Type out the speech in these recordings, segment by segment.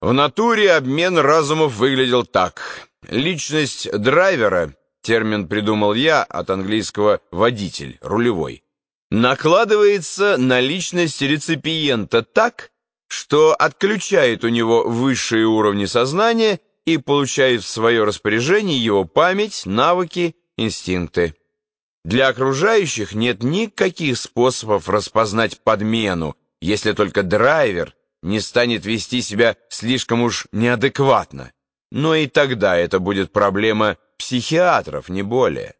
В натуре обмен разумов выглядел так. Личность драйвера, термин придумал я от английского «водитель», «рулевой», накладывается на личность реципиента так, что отключает у него высшие уровни сознания и получает в свое распоряжение его память, навыки, инстинкты. Для окружающих нет никаких способов распознать подмену, если только драйвер не станет вести себя слишком уж неадекватно. Но и тогда это будет проблема психиатров, не более.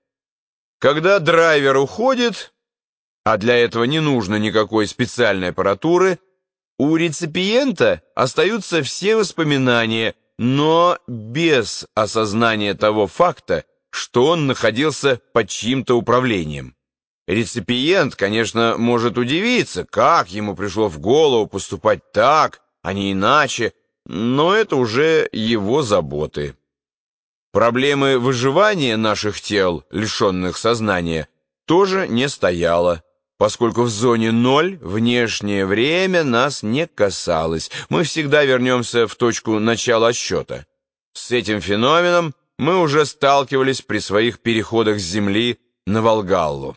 Когда драйвер уходит, а для этого не нужно никакой специальной аппаратуры, у реципиента остаются все воспоминания, но без осознания того факта, что он находился под чьим-то управлением. Реципиент, конечно, может удивиться, как ему пришло в голову поступать так, а не иначе, но это уже его заботы. Проблемы выживания наших тел, лишенных сознания, тоже не стояло, поскольку в зоне ноль внешнее время нас не касалось. Мы всегда вернемся в точку начала отсчета. С этим феноменом мы уже сталкивались при своих переходах с Земли на Волгаллу.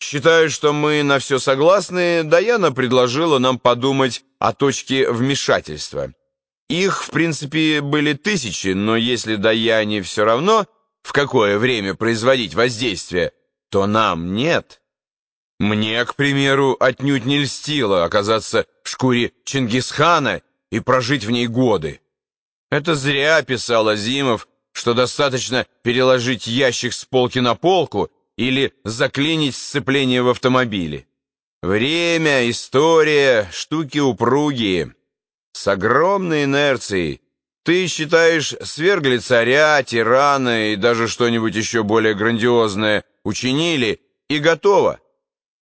Считаю, что мы на все согласны, Даяна предложила нам подумать о точке вмешательства. Их, в принципе, были тысячи, но если Даяне все равно, в какое время производить воздействие, то нам нет. Мне, к примеру, отнюдь не льстило оказаться в шкуре Чингисхана и прожить в ней годы. Это зря писал Азимов, что достаточно переложить ящик с полки на полку, или заклинить сцепление в автомобиле. Время, история, штуки упругие, с огромной инерцией. Ты считаешь, свергли царя, тирана и даже что-нибудь еще более грандиозное учинили, и готово.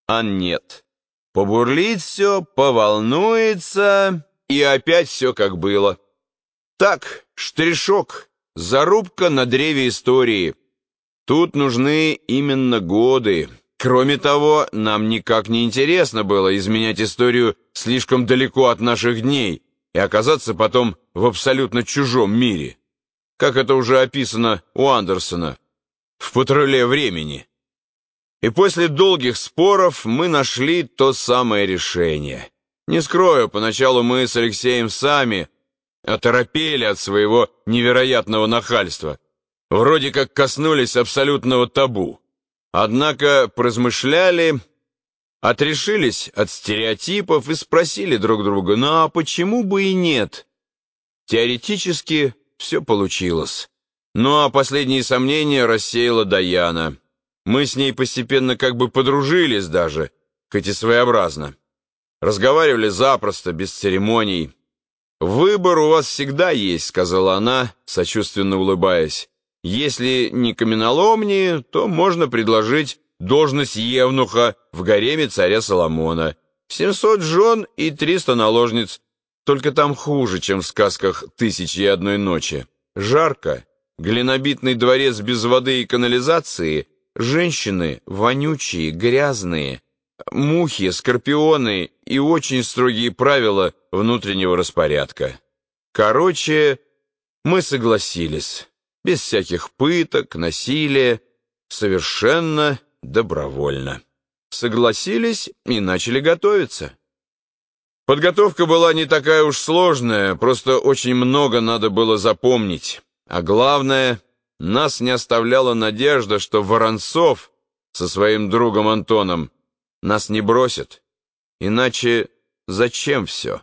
А нет. Побурлит все, поволнуется, и опять все как было. Так, штришок, зарубка на древе истории — Тут нужны именно годы. Кроме того, нам никак не интересно было изменять историю слишком далеко от наших дней и оказаться потом в абсолютно чужом мире, как это уже описано у Андерсона в «Патруле времени». И после долгих споров мы нашли то самое решение. Не скрою, поначалу мы с Алексеем сами оторопели от своего невероятного нахальства – вроде как коснулись абсолютного табу. Однако поразмышляли, отрешились от стереотипов и спросили друг друга, ну а почему бы и нет? Теоретически все получилось. Ну а последние сомнения рассеяла Даяна. Мы с ней постепенно как бы подружились даже, хоть и своеобразно. Разговаривали запросто, без церемоний. «Выбор у вас всегда есть», — сказала она, сочувственно улыбаясь. Если не каменоломни, то можно предложить должность евнуха в гареме царя Соломона. 700 жен и 300 наложниц. Только там хуже, чем в сказках «Тысячи и одной ночи». Жарко, глинобитный дворец без воды и канализации, женщины вонючие, грязные, мухи, скорпионы и очень строгие правила внутреннего распорядка. Короче, мы согласились без всяких пыток, насилия, совершенно добровольно. Согласились и начали готовиться. Подготовка была не такая уж сложная, просто очень много надо было запомнить. А главное, нас не оставляла надежда, что Воронцов со своим другом Антоном нас не бросит. Иначе зачем все?